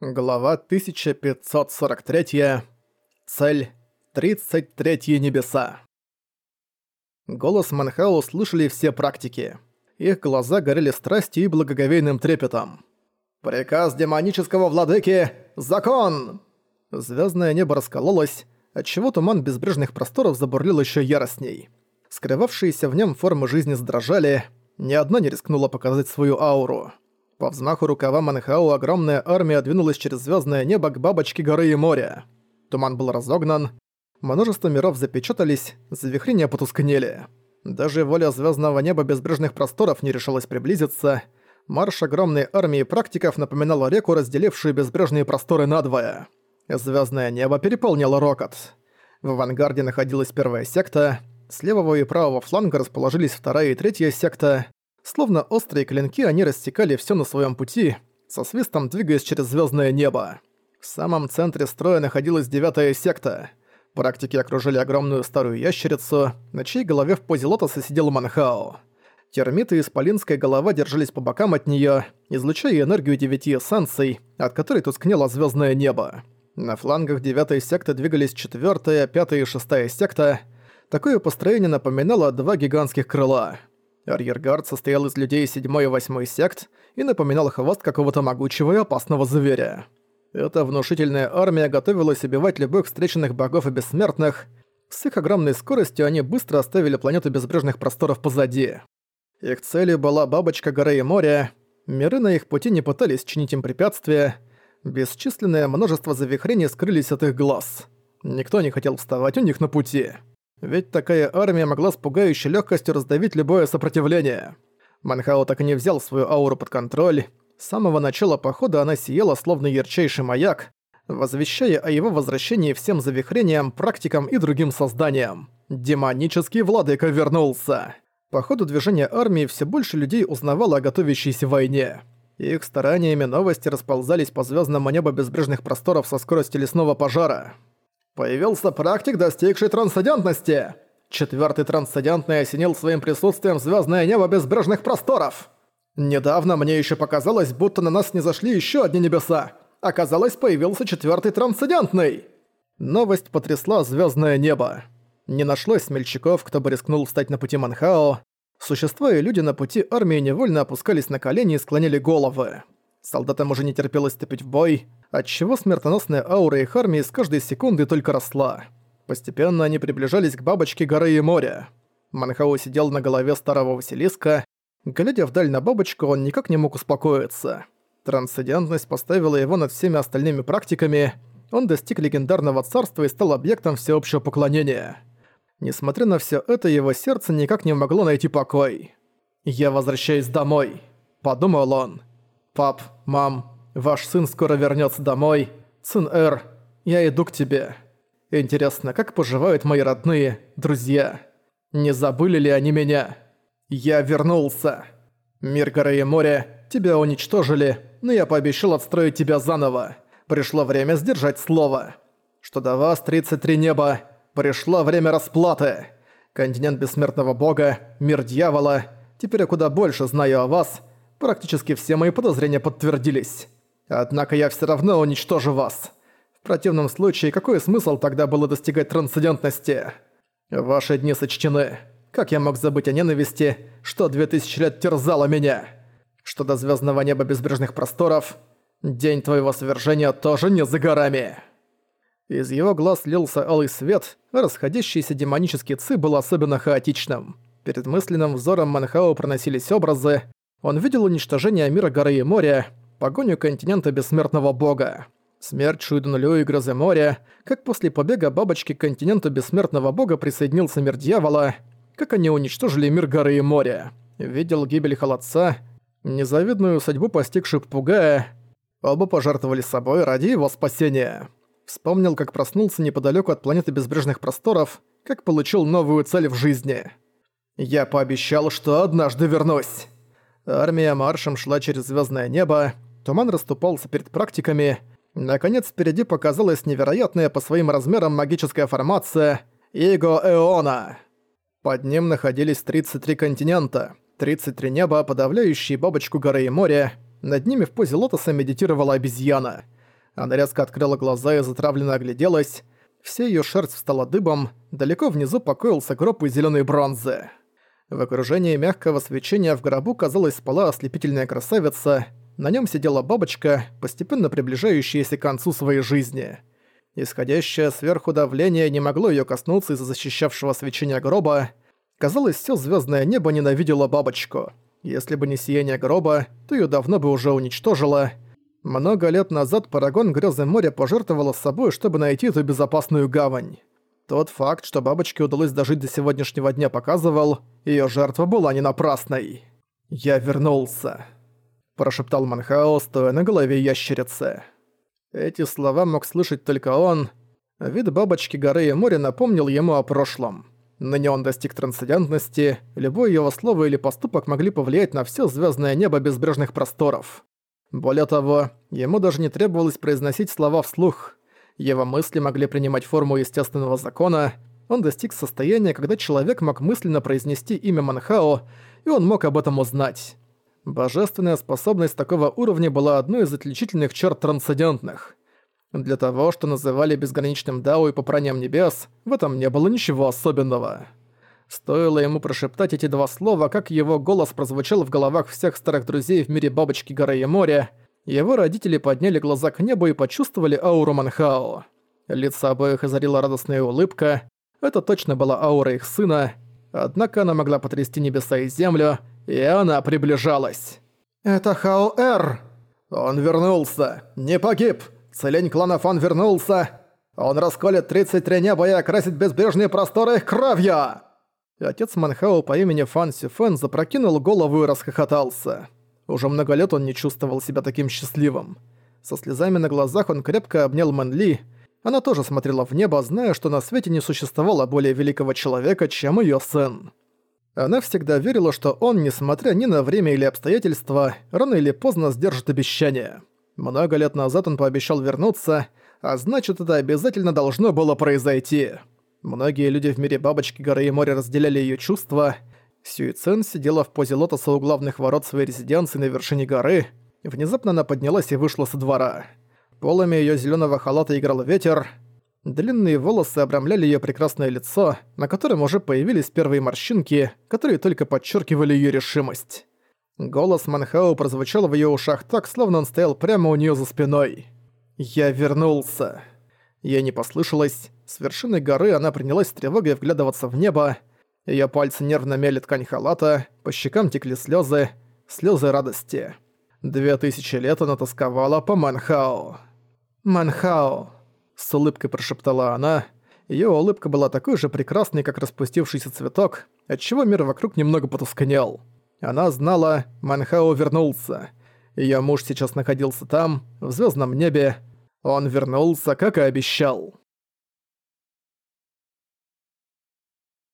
Глава 1543. Цель 33 небеса. Голос Манхау слышали все практики. Их глаза горели страстью и благоговейным трепетом. «Приказ демонического владыки! Закон!» Звездное небо раскололось, отчего туман безбрежных просторов забурлил еще яростней. Скрывавшиеся в нем формы жизни сдрожали, ни одна не рискнула показать свою ауру. По взмаху рукава Манхау огромная армия двинулась через звездное небо к бабочке горы и моря. Туман был разогнан, множество миров запечатались, завихрения потускнели. Даже воля звездного неба безбрежных просторов не решилась приблизиться. Марш огромной армии практиков напоминал реку, разделившую безбрежные просторы надвое. Звездное небо переполнило рокот. В авангарде находилась первая секта, с левого и правого фланга расположились вторая и третья секта. Словно острые клинки, они рассекали все на своем пути, со свистом двигаясь через звездное небо. В самом центре строя находилась девятая секта. Практики окружили огромную старую ящерицу, на чьей голове в позе лотоса сидел Манхао. Термиты и исполинская голова держались по бокам от нее, излучая энергию девяти эссенций, от которой тускнело звездное небо. На флангах девятой секты двигались четвертая, пятая и шестая секта. Такое построение напоминало два гигантских крыла — Арьергард состоял из людей седьмой и восьмой сект и напоминал хвост какого-то могучего и опасного зверя. Эта внушительная армия готовилась убивать любых встреченных богов и бессмертных. С их огромной скоростью они быстро оставили планету безбрежных просторов позади. Их целью была бабочка горы и моря. Миры на их пути не пытались чинить им препятствия. Бесчисленное множество завихрений скрылись от их глаз. Никто не хотел вставать у них на пути. Ведь такая армия могла с пугающей легкостью раздавить любое сопротивление. Манхао так и не взял свою ауру под контроль. С самого начала похода она сияла словно ярчайший маяк, возвещая о его возвращении всем завихрениям, практикам и другим созданиям. Демонический владыка вернулся. По ходу движения армии все больше людей узнавало о готовящейся войне. Их стараниями новости расползались по звездному небу безбрежных просторов со скоростью лесного пожара. Появился практик, достигший трансцендентности. Четвертый трансцендентный осенил своим присутствием звездное небо безбрежных просторов. Недавно мне еще показалось, будто на нас не зашли еще одни небеса. Оказалось, появился четвертый трансцендентный. Новость потрясла звездное небо. Не нашлось смельчаков, кто бы рискнул встать на пути Манхао. Существа и люди на пути армии невольно опускались на колени и склонили головы. Солдатам уже не терпелось вступить в бой, отчего смертоносная аура их армии с каждой секунды только росла. Постепенно они приближались к бабочке горы и моря. Манхао сидел на голове старого Василиска. Глядя вдаль на бабочку, он никак не мог успокоиться. Трансцендентность поставила его над всеми остальными практиками. Он достиг легендарного царства и стал объектом всеобщего поклонения. Несмотря на все это, его сердце никак не могло найти покой. «Я возвращаюсь домой», — подумал он. «Пап, мам, ваш сын скоро вернется домой. Сын Эр, я иду к тебе. Интересно, как поживают мои родные, друзья? Не забыли ли они меня? Я вернулся. Мир горы и моря, тебя уничтожили, но я пообещал отстроить тебя заново. Пришло время сдержать слово. Что до вас, 33 неба, пришло время расплаты. Континент бессмертного бога, мир дьявола. Теперь я куда больше знаю о вас, Практически все мои подозрения подтвердились. Однако я все равно уничтожу вас. В противном случае, какой смысл тогда было достигать трансцендентности? Ваши дни сочтены. Как я мог забыть о ненависти, что две тысячи лет терзало меня? Что до звездного неба безбрежных просторов, день твоего свержения тоже не за горами. Из его глаз лился алый свет, расходящийся демонический ци был особенно хаотичным. Перед мысленным взором Манхао проносились образы, он видел уничтожение мира горы и моря, погоню континента бессмертного бога. Смерть Шуйдунулю и грозы моря, как после побега бабочки к континенту бессмертного бога присоединился мир дьявола, как они уничтожили мир горы и моря. Видел гибель холодца, незавидную судьбу постигшую попугая. Оба пожертвовали собой ради его спасения. Вспомнил, как проснулся неподалеку от планеты безбрежных просторов, как получил новую цель в жизни. «Я пообещал, что однажды вернусь». Армия маршем шла через звездное небо, туман расступался перед практиками. Наконец, впереди показалась невероятная по своим размерам магическая формация Иго Эона. Под ним находились 33 континента, 33 неба, подавляющие бабочку горы и моря. Над ними в позе лотоса медитировала обезьяна. Она резко открыла глаза и затравленно огляделась. Вся её шерсть встала дыбом, далеко внизу покоился гроб из зелёной бронзы. В окружении мягкого свечения в гробу, казалось, спала ослепительная красавица. На нём сидела бабочка, постепенно приближающаяся к концу своей жизни. Исходящее сверху давление не могло её коснуться из-за защищавшего свечения гроба. Казалось, всё звёздное небо ненавидело бабочку. Если бы не сияние гроба, то её давно бы уже уничтожило. Много лет назад Парагон Грёзы моря пожертвовала собой, чтобы найти эту безопасную гавань. Тот факт, что бабочке удалось дожить до сегодняшнего дня, показывал, её жертва была не напрасной. «Я вернулся», – прошептал Манхао, стоя на голове ящерицы. Эти слова мог слышать только он. Вид бабочки горы и моря напомнил ему о прошлом. Ныне он достиг трансцендентности, любое его слово или поступок могли повлиять на все звездное небо безбрежных просторов. Более того, ему даже не требовалось произносить слова вслух. Его мысли могли принимать форму естественного закона. Он достиг состояния, когда человек мог мысленно произнести имя Манхао, и он мог об этом узнать. Божественная способность такого уровня была одной из отличительных черт трансцендентных. Для того, что называли безграничным Дао и попранием небес, в этом не было ничего особенного. Стоило ему прошептать эти два слова, как его голос прозвучал в головах всех старых друзей в мире Бабочки Горы и моря. Его родители подняли глаза к небу и почувствовали ауру Манхао. Лица обоих озарила радостная улыбка. Это точно была аура их сына. Однако она могла потрясти небеса и землю, и она приближалась. «Это Хао-Эр!» «Он вернулся! Не погиб! Целень клана Фан вернулся! Он расколет 33 неба и окрасит безбрежные просторы их кровью!» Отец Манхао по имени Фан Сюфен запрокинул голову и расхохотался. Уже много лет он не чувствовал себя таким счастливым. Со слезами на глазах он крепко обнял Мэн Ли. Она тоже смотрела в небо, зная, что на свете не существовало более великого человека, чем её сын. Она всегда верила, что он, несмотря ни на время или обстоятельства, рано или поздно сдержит обещание. Много лет назад он пообещал вернуться, а значит, это обязательно должно было произойти. Многие люди в мире Бабочки, Горы и Моря разделяли её чувства. Сюицен сидела в позе лотоса у главных ворот своей резиденции на вершине горы. Внезапно она поднялась и вышла со двора. Полами её зелёного халата играл ветер, Длинные волосы обрамляли её прекрасное лицо, на котором уже появились первые морщинки, которые только подчеркивали её решимость. Голос Манхау прозвучал в её ушах так, словно он стоял прямо у неё за спиной. «Я вернулся». Я не послышалась. С вершины горы она принялась с тревогой вглядываться в небо. Её пальцы нервно мяли ткань халата, по щекам текли слёзы, слёзы радости. Две тысячи лет она тосковала по Манхау. «Манхау», с улыбкой прошептала она. Её улыбка была такой же прекрасной, как распустившийся цветок, отчего мир вокруг немного потускнел. Она знала, Манхао вернулся. Её муж сейчас находился там, в звёздном небе. Он вернулся, как и обещал.